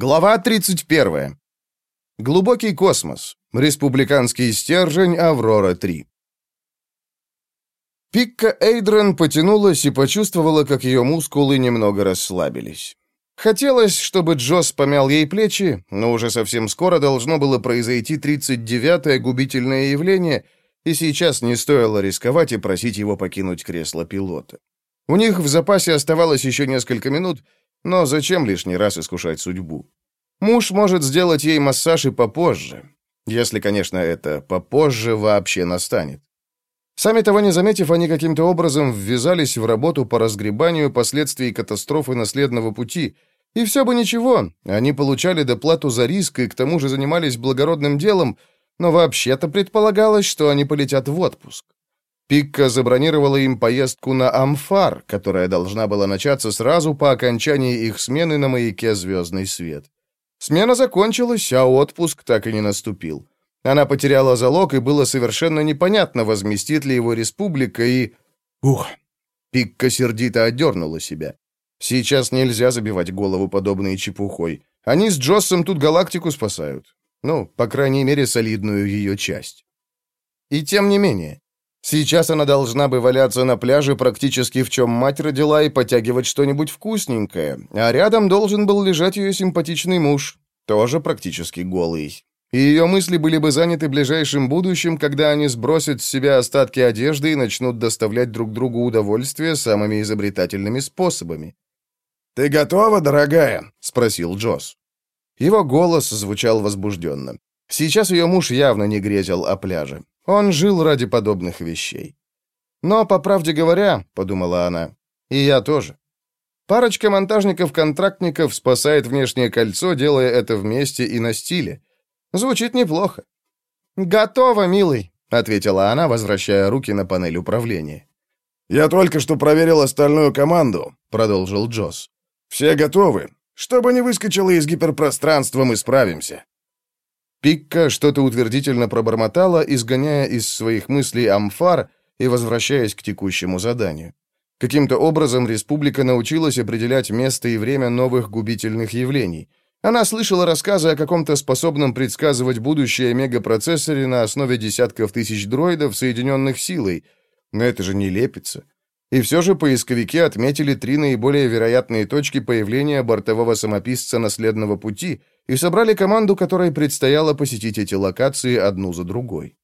Глава 31. Глубокий космос. Республиканский стержень Аврора-3. Пикка Эйдрен потянулась и почувствовала, как ее мускулы немного расслабились. Хотелось, чтобы Джосс помял ей плечи, но уже совсем скоро должно было произойти 39-е губительное явление, и сейчас не стоило рисковать и просить его покинуть кресло пилота. У них в запасе оставалось еще несколько минут, но зачем лишний раз искушать судьбу? Муж может сделать ей массаж и попозже. Если, конечно, это попозже вообще настанет. Сами того не заметив, они каким-то образом ввязались в работу по разгребанию последствий катастрофы наследного пути. И все бы ничего, они получали доплату за риск и к тому же занимались благородным делом, но вообще-то предполагалось, что они полетят в отпуск. Пикка забронировала им поездку на Амфар, которая должна была начаться сразу по окончании их смены на маяке «Звездный свет». Смена закончилась, а отпуск так и не наступил. Она потеряла залог, и было совершенно непонятно, возместит ли его республика, и... Ух! Пикка сердито отдернула себя. Сейчас нельзя забивать голову подобной чепухой. Они с Джоссом тут галактику спасают. Ну, по крайней мере, солидную ее часть. И тем не менее, Сейчас она должна бы валяться на пляже практически в чем мать родила и потягивать что-нибудь вкусненькое, а рядом должен был лежать ее симпатичный муж, тоже практически голый. И ее мысли были бы заняты ближайшим будущим, когда они сбросят с себя остатки одежды и начнут доставлять друг другу удовольствие самыми изобретательными способами. «Ты готова, дорогая?» — спросил Джосс. Его голос звучал возбужденно. Сейчас ее муж явно не грезил о пляже. Он жил ради подобных вещей. Но, по правде говоря, подумала она, и я тоже. Парочка монтажников-контрактников спасает внешнее кольцо, делая это вместе и на стиле. Звучит неплохо. «Готово, милый», — ответила она, возвращая руки на панель управления. «Я только что проверил остальную команду», — продолжил Джосс. «Все готовы. Чтобы не выскочило из гиперпространства, мы справимся». Пикка что-то утвердительно пробормотала, изгоняя из своих мыслей амфар и возвращаясь к текущему заданию. Каким-то образом республика научилась определять место и время новых губительных явлений. Она слышала рассказы о каком-то способном предсказывать будущее мегапроцессоре на основе десятков тысяч дроидов, соединенных силой. Но это же не лепится. И все же поисковики отметили три наиболее вероятные точки появления бортового самописца наследного пути — и собрали команду, которой предстояло посетить эти локации одну за другой.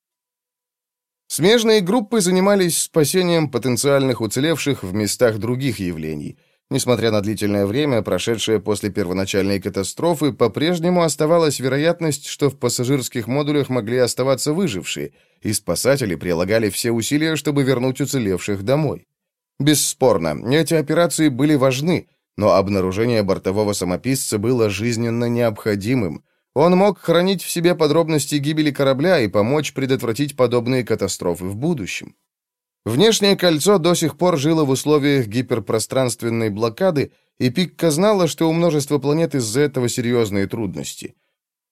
Смежные группы занимались спасением потенциальных уцелевших в местах других явлений. Несмотря на длительное время, прошедшее после первоначальной катастрофы, по-прежнему оставалась вероятность, что в пассажирских модулях могли оставаться выжившие, и спасатели прилагали все усилия, чтобы вернуть уцелевших домой. Бесспорно, эти операции были важны, но обнаружение бортового самописца было жизненно необходимым. Он мог хранить в себе подробности гибели корабля и помочь предотвратить подобные катастрофы в будущем. Внешнее кольцо до сих пор жило в условиях гиперпространственной блокады, и Пикка знала, что у множества планет из-за этого серьезные трудности.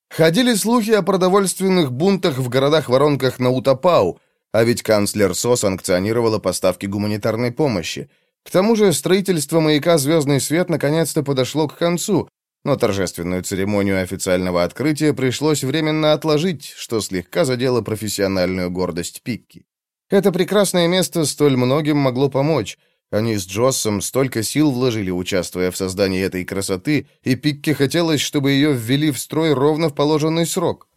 Ходили слухи о продовольственных бунтах в городах-воронках на Утапау, а ведь канцлер СО санкционировала поставки гуманитарной помощи – к тому же строительство маяка «Звездный свет» наконец-то подошло к концу, но торжественную церемонию официального открытия пришлось временно отложить, что слегка задело профессиональную гордость Пикки. Это прекрасное место столь многим могло помочь. Они с Джоссом столько сил вложили, участвуя в создании этой красоты, и Пикке хотелось, чтобы ее ввели в строй ровно в положенный срок.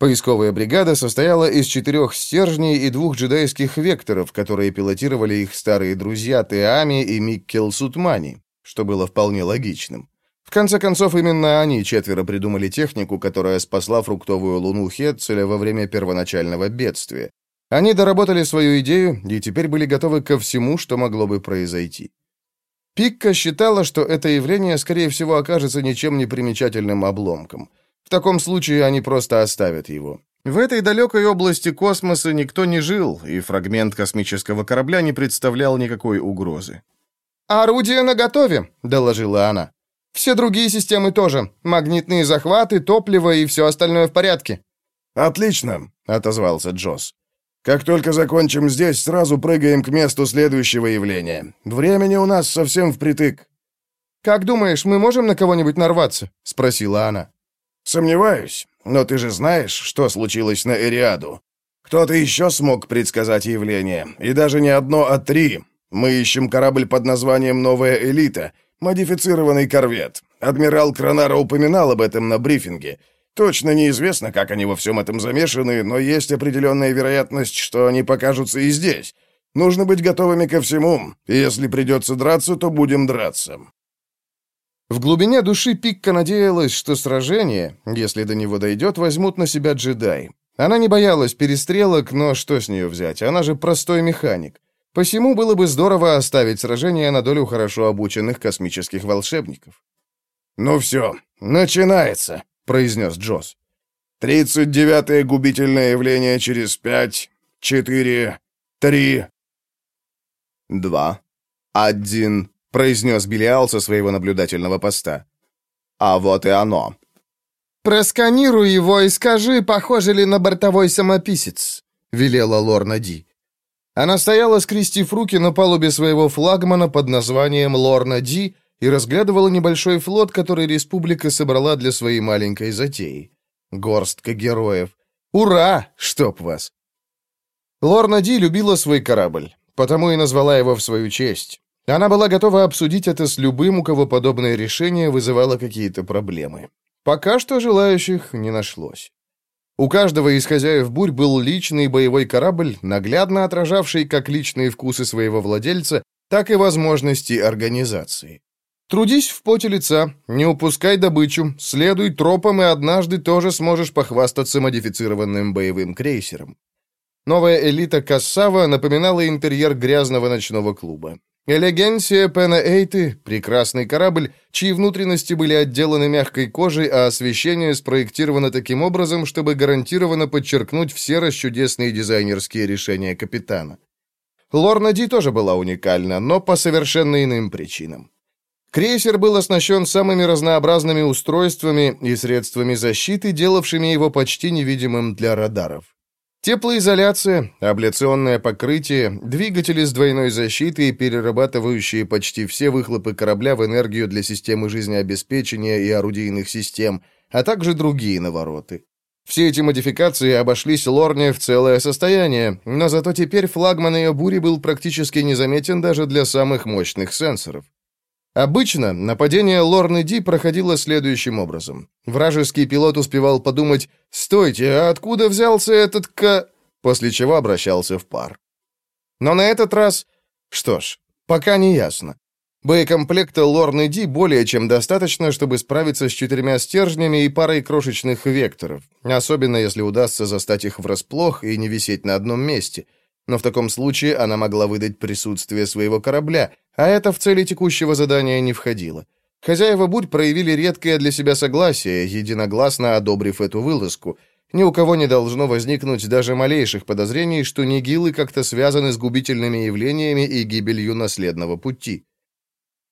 Поисковая бригада состояла из четырех стержней и двух джедайских векторов, которые пилотировали их старые друзья Теами и Миккел Сутмани, что было вполне логичным. В конце концов, именно они четверо придумали технику, которая спасла фруктовую луну Хетцеля во время первоначального бедствия. Они доработали свою идею и теперь были готовы ко всему, что могло бы произойти. Пикка считала, что это явление, скорее всего, окажется ничем не примечательным обломком – в таком случае они просто оставят его. В этой далекой области космоса никто не жил, и фрагмент космического корабля не представлял никакой угрозы. «Орудие наготове», — доложила она. «Все другие системы тоже. Магнитные захваты, топливо и все остальное в порядке». «Отлично», — отозвался Джосс. «Как только закончим здесь, сразу прыгаем к месту следующего явления. Времени у нас совсем впритык». «Как думаешь, мы можем на кого-нибудь нарваться?» — спросила она. «Сомневаюсь, но ты же знаешь, что случилось на Эриаду. Кто-то еще смог предсказать явление, и даже не одно, а три. Мы ищем корабль под названием «Новая элита», модифицированный корвет. Адмирал Кронара упоминал об этом на брифинге. Точно неизвестно, как они во всем этом замешаны, но есть определенная вероятность, что они покажутся и здесь. Нужно быть готовыми ко всему, если придется драться, то будем драться». В глубине души Пикка надеялась, что сражение, если до него дойдет, возьмут на себя джедай. Она не боялась перестрелок, но что с нее взять? Она же простой механик. Посему было бы здорово оставить сражение на долю хорошо обученных космических волшебников. «Ну все, начинается», — произнес Джосс. «Тридцать девятое губительное явление через пять, четыре, три...» «Два, один...» — произнес Белиал со своего наблюдательного поста. «А вот и оно». «Просканируй его и скажи, похоже ли на бортовой самописец», — велела Лорна Ди. Она стояла, скрестив руки на палубе своего флагмана под названием Лорна Ди и разглядывала небольшой флот, который республика собрала для своей маленькой затеи. Горстка героев. Ура! Чтоб вас! Лорна Ди любила свой корабль, потому и назвала его в свою честь. Она была готова обсудить это с любым, у кого подобное решение вызывало какие-то проблемы. Пока что желающих не нашлось. У каждого из хозяев бурь был личный боевой корабль, наглядно отражавший как личные вкусы своего владельца, так и возможности организации. Трудись в поте лица, не упускай добычу, следуй тропам, и однажды тоже сможешь похвастаться модифицированным боевым крейсером. Новая элита Кассава напоминала интерьер грязного ночного клуба. Элегенсия Пена Эйты — прекрасный корабль, чьи внутренности были отделаны мягкой кожей, а освещение спроектировано таким образом, чтобы гарантированно подчеркнуть все расчудесные дизайнерские решения капитана. Лорна Ди тоже была уникальна, но по совершенно иным причинам. Крейсер был оснащен самыми разнообразными устройствами и средствами защиты, делавшими его почти невидимым для радаров. Теплоизоляция, абляционное покрытие, двигатели с двойной защитой, перерабатывающие почти все выхлопы корабля в энергию для системы жизнеобеспечения и орудийных систем, а также другие навороты. Все эти модификации обошлись Лорне в целое состояние, но зато теперь флагман ее бури был практически незаметен даже для самых мощных сенсоров. Обычно нападение Лорны Ди проходило следующим образом. Вражеский пилот успевал подумать «Стойте, а откуда взялся этот к...» после чего обращался в пар. Но на этот раз... Что ж, пока не ясно. Боекомплекта Лорны Ди более чем достаточно, чтобы справиться с четырьмя стержнями и парой крошечных векторов, особенно если удастся застать их врасплох и не висеть на одном месте — но в таком случае она могла выдать присутствие своего корабля, а это в цели текущего задания не входило. Хозяева бурь проявили редкое для себя согласие, единогласно одобрив эту вылазку. Ни у кого не должно возникнуть даже малейших подозрений, что нигилы как-то связаны с губительными явлениями и гибелью наследного пути.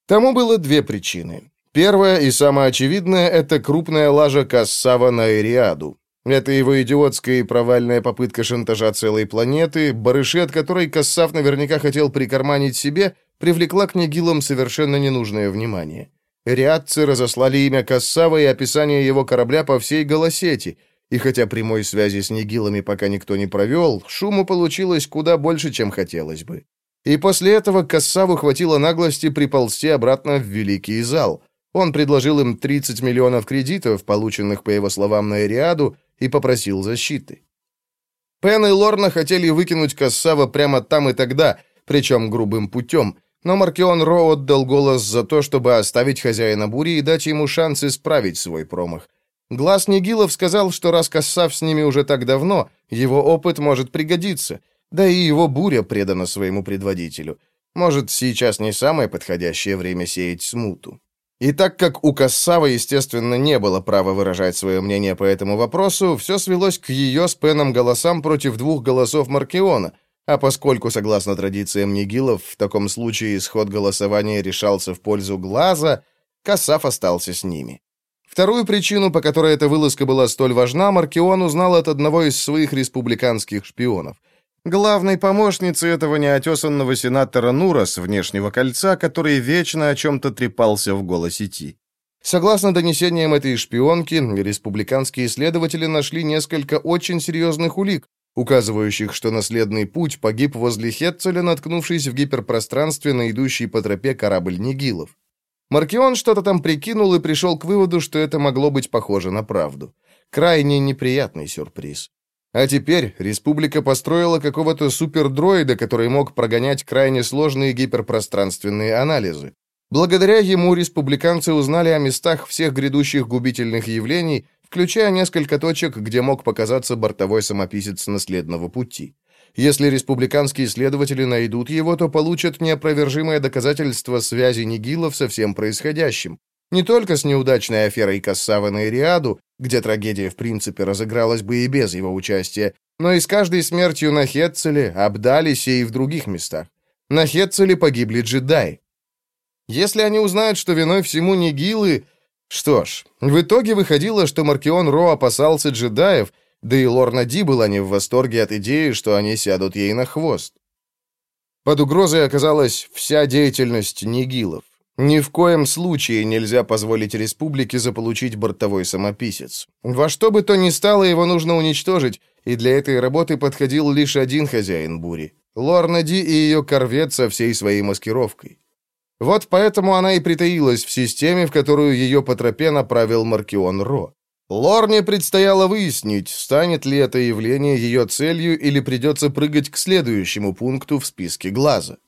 Тому было две причины. Первая и самая очевидная – это крупная лажа Кассава на Эриаду. Это его идиотская и провальная попытка шантажа целой планеты, барыши от которой Кассав наверняка хотел прикарманить себе, привлекла к Нигилам совершенно ненужное внимание. Риадцы разослали имя Кассава и описание его корабля по всей голосети, и хотя прямой связи с Нигилами пока никто не провел, шуму получилось куда больше, чем хотелось бы. И после этого Кассаву хватило наглости приползти обратно в Великий зал. Он предложил им 30 миллионов кредитов, полученных, по его словам, на Эриаду, и попросил защиты. Пен и Лорна хотели выкинуть Кассава прямо там и тогда, причем грубым путем, но Маркион Ро отдал голос за то, чтобы оставить хозяина бури и дать ему шанс исправить свой промах. Глаз Нигилов сказал, что раз Кассав с ними уже так давно, его опыт может пригодиться, да и его буря предана своему предводителю. Может, сейчас не самое подходящее время сеять смуту. И так как у Кассава, естественно, не было права выражать свое мнение по этому вопросу, все свелось к ее с Пеном голосам против двух голосов Маркиона, а поскольку, согласно традициям Нигилов, в таком случае исход голосования решался в пользу Глаза, Кассав остался с ними. Вторую причину, по которой эта вылазка была столь важна, Маркион узнал от одного из своих республиканских шпионов. Главной помощницей этого неотесанного сенатора Нура с внешнего кольца, который вечно о чем-то трепался в голосети. Согласно донесениям этой шпионки, республиканские следователи нашли несколько очень серьезных улик, указывающих, что наследный путь погиб возле Хетцеля, наткнувшись в гиперпространстве на идущий по тропе корабль Нигилов. Маркион что-то там прикинул и пришел к выводу, что это могло быть похоже на правду. Крайне неприятный сюрприз. А теперь республика построила какого-то супердроида, который мог прогонять крайне сложные гиперпространственные анализы. Благодаря ему республиканцы узнали о местах всех грядущих губительных явлений, включая несколько точек, где мог показаться бортовой самописец наследного пути. Если республиканские следователи найдут его, то получат неопровержимое доказательство связи Нигилов со всем происходящим. Не только с неудачной аферой Кассава на Ириаду, где трагедия в принципе разыгралась бы и без его участия, но и с каждой смертью на Хетцеле, Абдалисе и в других местах. На Хетцеле погибли джедаи. Если они узнают, что виной всему Нигилы... Что ж, в итоге выходило, что Маркион Ро опасался джедаев, да и Лорна Ди была не в восторге от идеи, что они сядут ей на хвост. Под угрозой оказалась вся деятельность Нигилов. Ни в коем случае нельзя позволить республике заполучить бортовой самописец. Во что бы то ни стало, его нужно уничтожить, и для этой работы подходил лишь один хозяин бури — Лорна Ди и ее корвет со всей своей маскировкой. Вот поэтому она и притаилась в системе, в которую ее по тропе направил Маркион Ро. Лорне предстояло выяснить, станет ли это явление ее целью или придется прыгать к следующему пункту в списке глаза.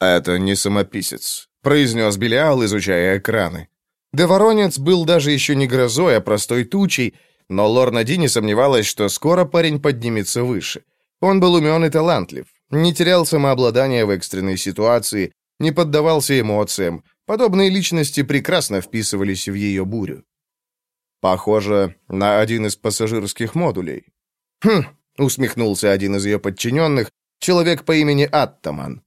«Это не самописец», — произнес Белиал, изучая экраны. Деворонец был даже еще не грозой, а простой тучей, но Лорна Ди не сомневалась, что скоро парень поднимется выше. Он был умен и талантлив, не терял самообладания в экстренной ситуации, не поддавался эмоциям. Подобные личности прекрасно вписывались в ее бурю. Похоже на один из пассажирских модулей. «Хм», — усмехнулся один из ее подчиненных, человек по имени Аттаман.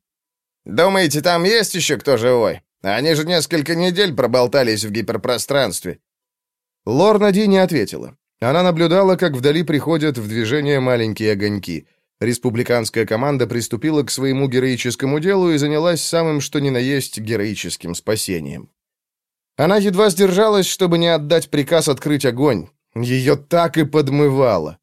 «Думаете, там есть еще кто живой? Они же несколько недель проболтались в гиперпространстве». Лорна Ди не ответила. Она наблюдала, как вдали приходят в движение маленькие огоньки. Республиканская команда приступила к своему героическому делу и занялась самым что ни на есть героическим спасением. Она едва сдержалась, чтобы не отдать приказ открыть огонь. Ее так и подмывало.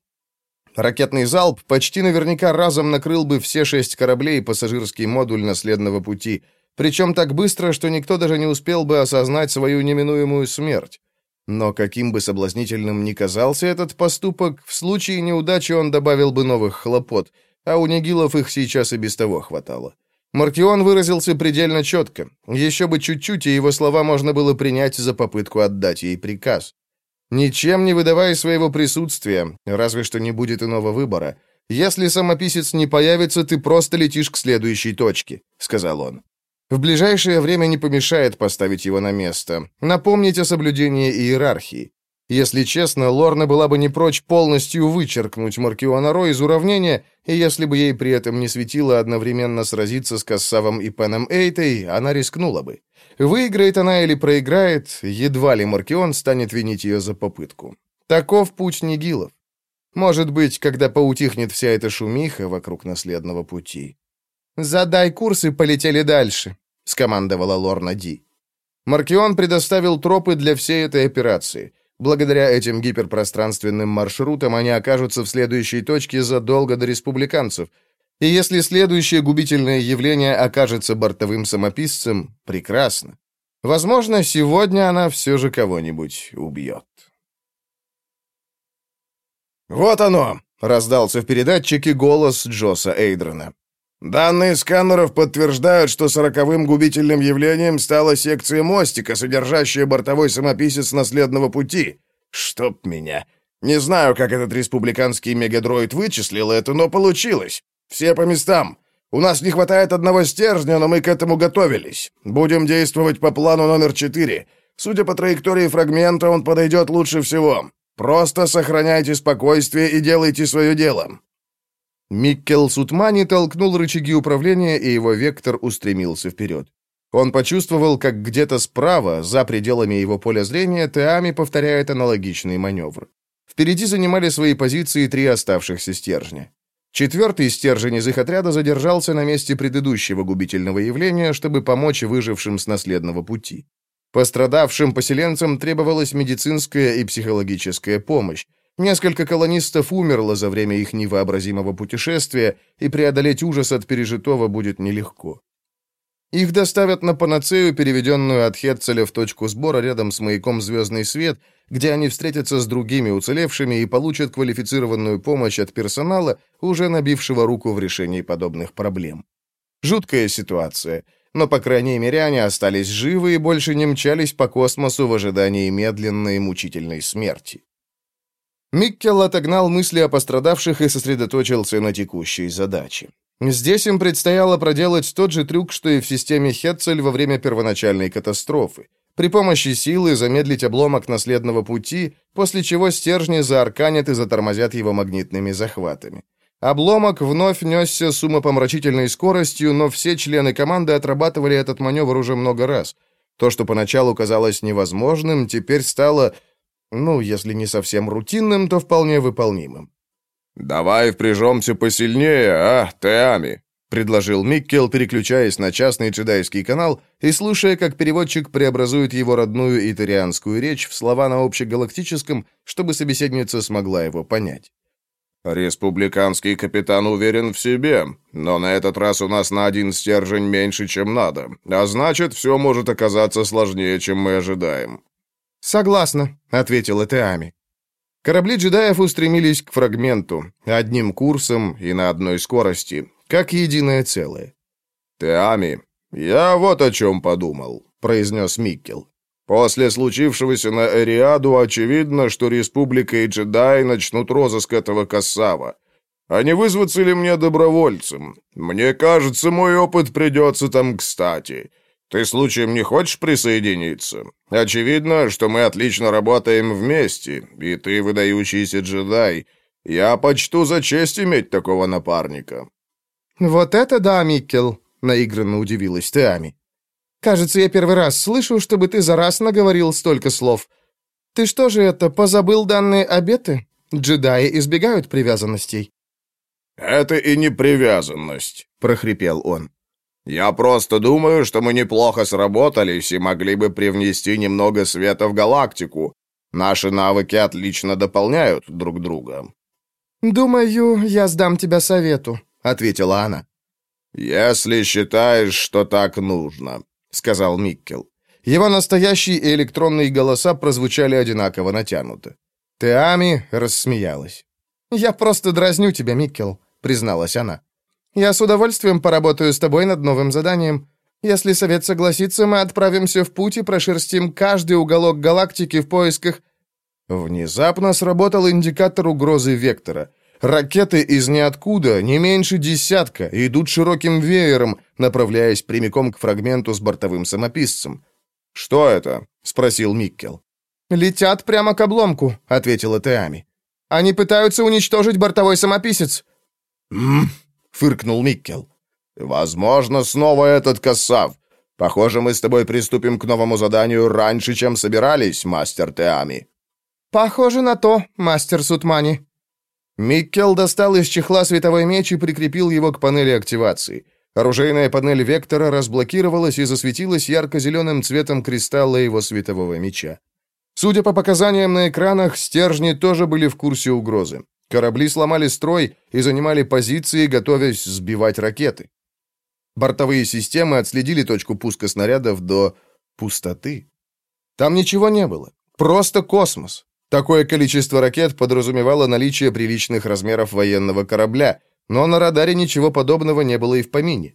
Ракетный залп почти наверняка разом накрыл бы все шесть кораблей и пассажирский модуль наследного пути, причем так быстро, что никто даже не успел бы осознать свою неминуемую смерть. Но каким бы соблазнительным ни казался этот поступок, в случае неудачи он добавил бы новых хлопот, а у Нигилов их сейчас и без того хватало. Маркион выразился предельно четко. Еще бы чуть-чуть, и его слова можно было принять за попытку отдать ей приказ. Ничем не выдавая своего присутствия, разве что не будет иного выбора. Если самописец не появится, ты просто летишь к следующей точке», — сказал он. «В ближайшее время не помешает поставить его на место, напомнить о соблюдении иерархии. Если честно, Лорна была бы не прочь полностью вычеркнуть Маркиона Ро из уравнения, и если бы ей при этом не светило одновременно сразиться с Кассавом и Пеном Эйтой, она рискнула бы. Выиграет она или проиграет, едва ли Маркион станет винить ее за попытку. Таков путь Нигилов. Может быть, когда поутихнет вся эта шумиха вокруг наследного пути. «Задай курс и полетели дальше», — скомандовала Лорна Ди. Маркион предоставил тропы для всей этой операции. Благодаря этим гиперпространственным маршрутам они окажутся в следующей точке задолго до республиканцев — и если следующее губительное явление окажется бортовым самописцем, прекрасно. Возможно, сегодня она все же кого-нибудь убьет. «Вот оно!» — раздался в передатчике голос Джоса Эйдрона. «Данные сканеров подтверждают, что сороковым губительным явлением стала секция мостика, содержащая бортовой самописец наследного пути. Чтоб меня! Не знаю, как этот республиканский мегадроид вычислил это, но получилось. «Все по местам. У нас не хватает одного стержня, но мы к этому готовились. Будем действовать по плану номер четыре. Судя по траектории фрагмента, он подойдет лучше всего. Просто сохраняйте спокойствие и делайте свое дело». Миккел Сутмани толкнул рычаги управления, и его вектор устремился вперед. Он почувствовал, как где-то справа, за пределами его поля зрения, Теами повторяет аналогичный маневр. Впереди занимали свои позиции три оставшихся стержня. Четвертый стержень из их отряда задержался на месте предыдущего губительного явления, чтобы помочь выжившим с наследного пути. Пострадавшим поселенцам требовалась медицинская и психологическая помощь. Несколько колонистов умерло за время их невообразимого путешествия, и преодолеть ужас от пережитого будет нелегко. Их доставят на панацею, переведенную от Хетцеля в точку сбора рядом с маяком «Звездный свет», где они встретятся с другими уцелевшими и получат квалифицированную помощь от персонала, уже набившего руку в решении подобных проблем. Жуткая ситуация, но, по крайней мере, они остались живы и больше не мчались по космосу в ожидании медленной и мучительной смерти. Миккел отогнал мысли о пострадавших и сосредоточился на текущей задаче. Здесь им предстояло проделать тот же трюк, что и в системе Хетцель во время первоначальной катастрофы. При помощи силы замедлить обломок наследного пути, после чего стержни заарканят и затормозят его магнитными захватами. Обломок вновь несся с умопомрачительной скоростью, но все члены команды отрабатывали этот маневр уже много раз. То, что поначалу казалось невозможным, теперь стало, ну, если не совсем рутинным, то вполне выполнимым. «Давай впряжемся посильнее, а, Теами?» — предложил Миккел, переключаясь на частный джедайский канал и слушая, как переводчик преобразует его родную итарианскую речь в слова на общегалактическом, чтобы собеседница смогла его понять. «Республиканский капитан уверен в себе, но на этот раз у нас на один стержень меньше, чем надо, а значит, все может оказаться сложнее, чем мы ожидаем». «Согласна», — ответила Теами. Корабли джедаев устремились к фрагменту, одним курсом и на одной скорости, как единое целое. «Теами, я вот о чем подумал», — произнес Миккел. «После случившегося на Эриаду очевидно, что Республика и джедаи начнут розыск этого Кассава. А не вызваться ли мне добровольцем? Мне кажется, мой опыт придется там кстати. Ты случаем не хочешь присоединиться? Очевидно, что мы отлично работаем вместе, и ты выдающийся джедай. Я почту за честь иметь такого напарника». «Вот это да, Миккел!» — наигранно удивилась Теами. «Кажется, я первый раз слышу, чтобы ты за раз наговорил столько слов. Ты что же это, позабыл данные обеты? Джедаи избегают привязанностей». «Это и не привязанность», — прохрипел он. Я просто думаю, что мы неплохо сработались и могли бы привнести немного света в галактику. Наши навыки отлично дополняют друг друга». «Думаю, я сдам тебя совету», — ответила она. «Если считаешь, что так нужно», — сказал Миккел. Его настоящие и электронные голоса прозвучали одинаково натянуто. Теами рассмеялась. «Я просто дразню тебя, Миккел», — призналась она. Я с удовольствием поработаю с тобой над новым заданием. Если совет согласится, мы отправимся в путь и прошерстим каждый уголок галактики в поисках...» Внезапно сработал индикатор угрозы вектора. Ракеты из ниоткуда, не меньше десятка, идут широким веером, направляясь прямиком к фрагменту с бортовым самописцем. «Что это?» — спросил Миккел. «Летят прямо к обломку», — ответила Теами. «Они пытаются уничтожить бортовой самописец». «Ммм, фыркнул Миккел. «Возможно, снова этот косав. Похоже, мы с тобой приступим к новому заданию раньше, чем собирались, мастер Теами». «Похоже на то, мастер Сутмани». Миккел достал из чехла световой меч и прикрепил его к панели активации. Оружейная панель Вектора разблокировалась и засветилась ярко-зеленым цветом кристалла его светового меча. Судя по показаниям на экранах, стержни тоже были в курсе угрозы. Корабли сломали строй и занимали позиции, готовясь сбивать ракеты. Бортовые системы отследили точку пуска снарядов до пустоты. Там ничего не было. Просто космос. Такое количество ракет подразумевало наличие приличных размеров военного корабля, но на радаре ничего подобного не было и в помине.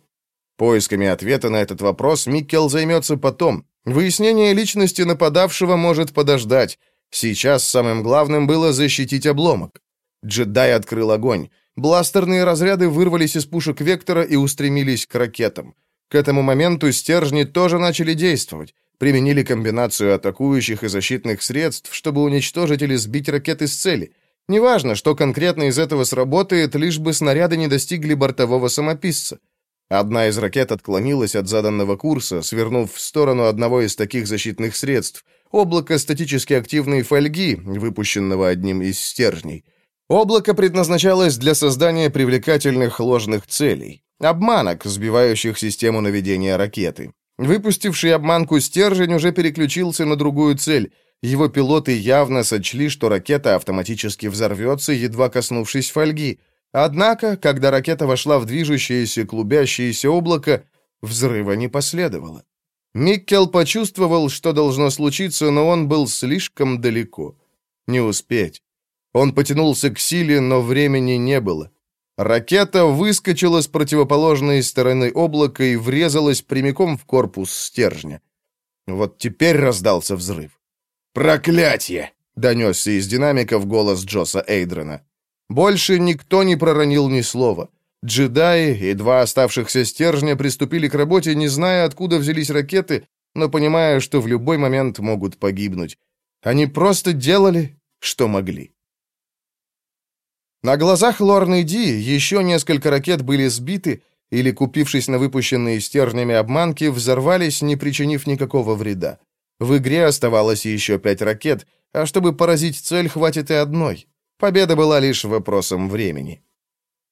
Поисками ответа на этот вопрос Миккел займется потом. Выяснение личности нападавшего может подождать. Сейчас самым главным было защитить обломок. Джедай открыл огонь. Бластерные разряды вырвались из пушек Вектора и устремились к ракетам. К этому моменту стержни тоже начали действовать. Применили комбинацию атакующих и защитных средств, чтобы уничтожить или сбить ракеты с цели. Неважно, что конкретно из этого сработает, лишь бы снаряды не достигли бортового самописца. Одна из ракет отклонилась от заданного курса, свернув в сторону одного из таких защитных средств — облако статически активной фольги, выпущенного одним из стержней. Облако предназначалось для создания привлекательных ложных целей, обманок, сбивающих систему наведения ракеты. Выпустивший обманку стержень уже переключился на другую цель. Его пилоты явно сочли, что ракета автоматически взорвется, едва коснувшись фольги. Однако, когда ракета вошла в движущееся клубящееся облако, взрыва не последовало. Миккел почувствовал, что должно случиться, но он был слишком далеко. Не успеть. Он потянулся к силе, но времени не было. Ракета выскочила с противоположной стороны облака и врезалась прямиком в корпус стержня. Вот теперь раздался взрыв. «Проклятие!» — донесся из динамиков голос Джоса Эйдрена. Больше никто не проронил ни слова. Джедаи и два оставшихся стержня приступили к работе, не зная, откуда взялись ракеты, но понимая, что в любой момент могут погибнуть. Они просто делали, что могли. На глазах Лорны Ди еще несколько ракет были сбиты или, купившись на выпущенные стержнями обманки, взорвались, не причинив никакого вреда. В игре оставалось еще пять ракет, а чтобы поразить цель, хватит и одной. Победа была лишь вопросом времени.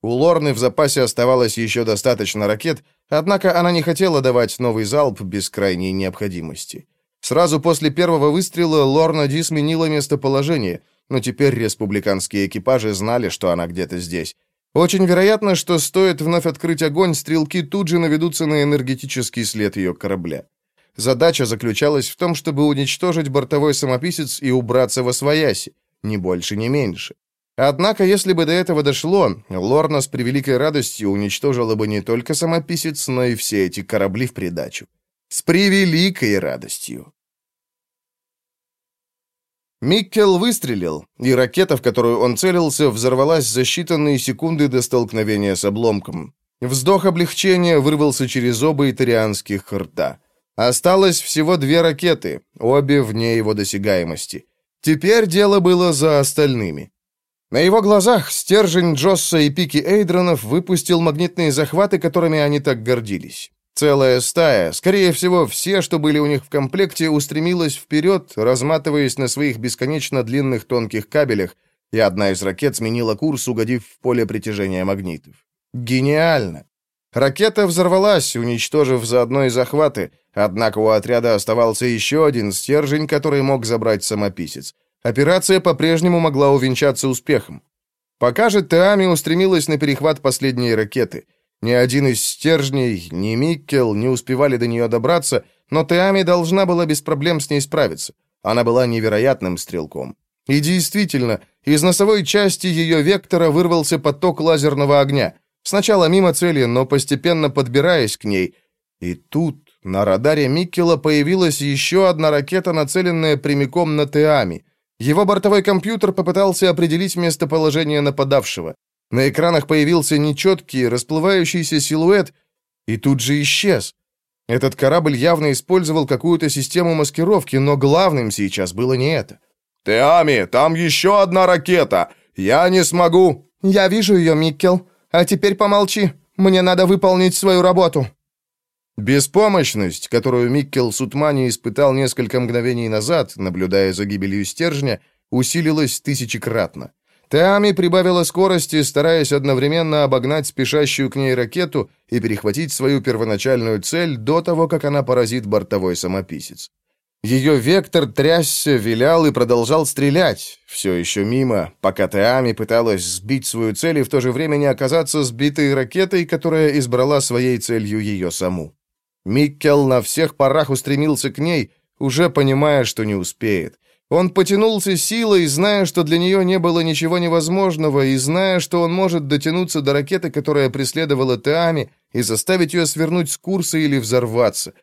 У Лорны в запасе оставалось еще достаточно ракет, однако она не хотела давать новый залп без крайней необходимости. Сразу после первого выстрела Лорна Ди сменила местоположение, но теперь республиканские экипажи знали, что она где-то здесь. Очень вероятно, что стоит вновь открыть огонь, стрелки тут же наведутся на энергетический след ее корабля. Задача заключалась в том, чтобы уничтожить бортовой самописец и убраться во свояси, ни больше, ни меньше. Однако, если бы до этого дошло, Лорна с превеликой радостью уничтожила бы не только самописец, но и все эти корабли в придачу. С превеликой радостью. Миккел выстрелил, и ракета, в которую он целился, взорвалась за считанные секунды до столкновения с обломком. Вздох облегчения вырвался через оба итарианских рта. Осталось всего две ракеты, обе вне его досягаемости. Теперь дело было за остальными. На его глазах стержень Джосса и пики Эйдронов выпустил магнитные захваты, которыми они так гордились. Целая стая, скорее всего, все, что были у них в комплекте, устремилась вперед, разматываясь на своих бесконечно длинных тонких кабелях, и одна из ракет сменила курс, угодив в поле притяжения магнитов. Гениально! Ракета взорвалась, уничтожив заодно и захваты, однако у отряда оставался еще один стержень, который мог забрать самописец. Операция по-прежнему могла увенчаться успехом. Пока же Теами устремилась на перехват последней ракеты. Ни один из стержней, ни Миккел не успевали до нее добраться, но Теами должна была без проблем с ней справиться. Она была невероятным стрелком. И действительно, из носовой части ее вектора вырвался поток лазерного огня. Сначала мимо цели, но постепенно подбираясь к ней. И тут на радаре Миккела появилась еще одна ракета, нацеленная прямиком на Теами. Его бортовой компьютер попытался определить местоположение нападавшего. На экранах появился нечеткий, расплывающийся силуэт, и тут же исчез. Этот корабль явно использовал какую-то систему маскировки, но главным сейчас было не это. «Теами, там еще одна ракета! Я не смогу!» «Я вижу ее, Миккел. А теперь помолчи. Мне надо выполнить свою работу». Беспомощность, которую Миккел Сутмани испытал несколько мгновений назад, наблюдая за гибелью стержня, усилилась тысячекратно. Теами прибавила скорости, стараясь одновременно обогнать спешащую к ней ракету и перехватить свою первоначальную цель до того, как она поразит бортовой самописец. Ее вектор трясся, вилял и продолжал стрелять, все еще мимо, пока Теами пыталась сбить свою цель и в то же время не оказаться сбитой ракетой, которая избрала своей целью ее саму. Миккел на всех парах устремился к ней, уже понимая, что не успеет. Он потянулся силой, зная, что для нее не было ничего невозможного, и зная, что он может дотянуться до ракеты, которая преследовала Теами, и заставить ее свернуть с курса или взорваться.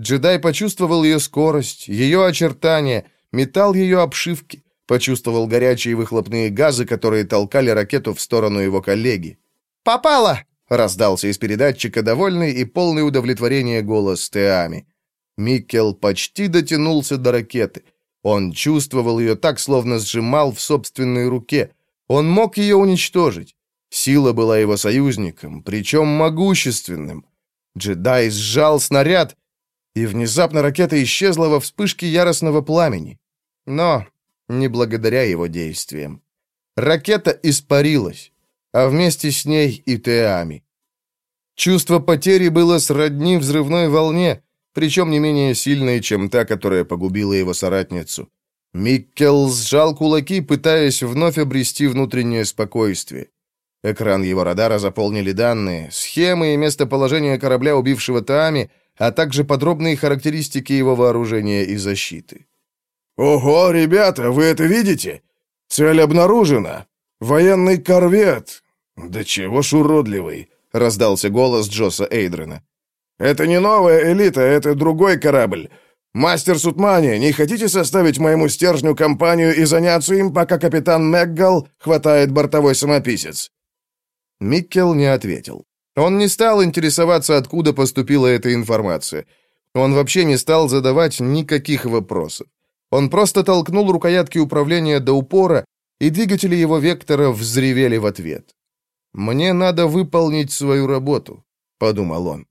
Джедай почувствовал ее скорость, ее очертания, металл ее обшивки, почувствовал горячие выхлопные газы, которые толкали ракету в сторону его коллеги. «Попало!» Раздался из передатчика довольный и полный удовлетворения голос Теами. Миккел почти дотянулся до ракеты. Он чувствовал ее так, словно сжимал в собственной руке. Он мог ее уничтожить. Сила была его союзником, причем могущественным. Джедай сжал снаряд, и внезапно ракета исчезла во вспышке яростного пламени. Но не благодаря его действиям. Ракета испарилась, а вместе с ней и Теами. Чувство потери было сродни взрывной волне, причем не менее сильной, чем та, которая погубила его соратницу. Миккел сжал кулаки, пытаясь вновь обрести внутреннее спокойствие. Экран его радара заполнили данные, схемы и местоположение корабля, убившего Таами, а также подробные характеристики его вооружения и защиты. «Ого, ребята, вы это видите? Цель обнаружена. Военный корвет. Да чего ж уродливый!» — раздался голос Джоса Эйдрена. «Это не новая элита, это другой корабль. Мастер Сутмани, не хотите составить моему стержню компанию и заняться им, пока капитан Мэггал хватает бортовой самописец?» Миккел не ответил. Он не стал интересоваться, откуда поступила эта информация. Он вообще не стал задавать никаких вопросов. Он просто толкнул рукоятки управления до упора, и двигатели его вектора взревели в ответ. «Мне надо выполнить свою работу», — подумал он.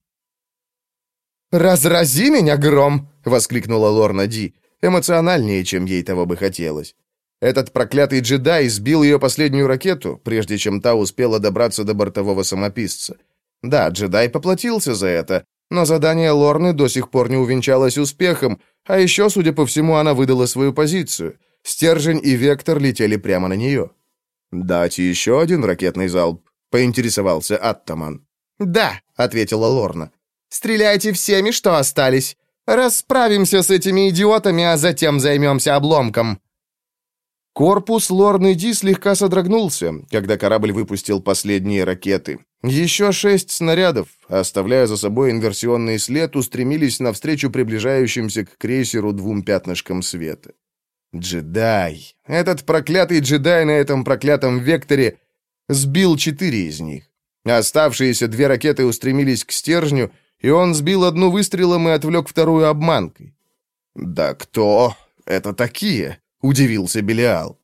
«Разрази меня, гром!» — воскликнула Лорна Ди, эмоциональнее, чем ей того бы хотелось. Этот проклятый джедай сбил ее последнюю ракету, прежде чем та успела добраться до бортового самописца. Да, джедай поплатился за это, но задание Лорны до сих пор не увенчалось успехом, а еще, судя по всему, она выдала свою позицию. Стержень и Вектор летели прямо на нее. «Дать еще один ракетный залп?» — поинтересовался Аттаман. «Да», — ответила Лорна. «Стреляйте всеми, что остались. Расправимся с этими идиотами, а затем займемся обломком». Корпус Лорны Ди слегка содрогнулся, когда корабль выпустил последние ракеты. Еще шесть снарядов, оставляя за собой инверсионный след, устремились навстречу приближающимся к крейсеру двум пятнышкам света. Джедай! Этот проклятый джедай на этом проклятом векторе сбил четыре из них. Оставшиеся две ракеты устремились к стержню, и он сбил одну выстрелом и отвлек вторую обманкой. «Да кто это такие?» — удивился Белиал.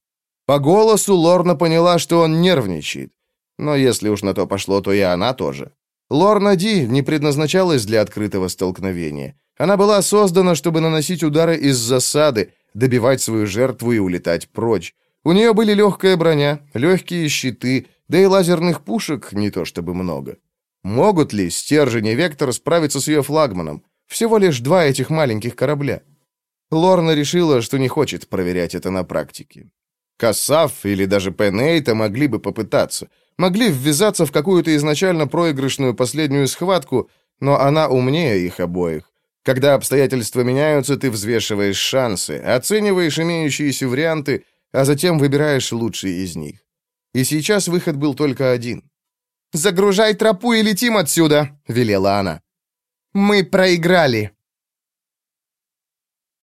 По голосу Лорна поняла, что он нервничает. Но если уж на то пошло, то и она тоже. Лорна Ди не предназначалась для открытого столкновения. Она была создана, чтобы наносить удары из засады, добивать свою жертву и улетать прочь. У нее были легкая броня, легкие щиты, да и лазерных пушек не то чтобы много. Могут ли стержень и Вектор справиться с ее флагманом? Всего лишь два этих маленьких корабля. Лорна решила, что не хочет проверять это на практике. Кассав или даже Пенейта могли бы попытаться. Могли ввязаться в какую-то изначально проигрышную последнюю схватку, но она умнее их обоих. Когда обстоятельства меняются, ты взвешиваешь шансы, оцениваешь имеющиеся варианты, а затем выбираешь лучший из них. И сейчас выход был только один. «Загружай тропу и летим отсюда!» — велела она. «Мы проиграли!»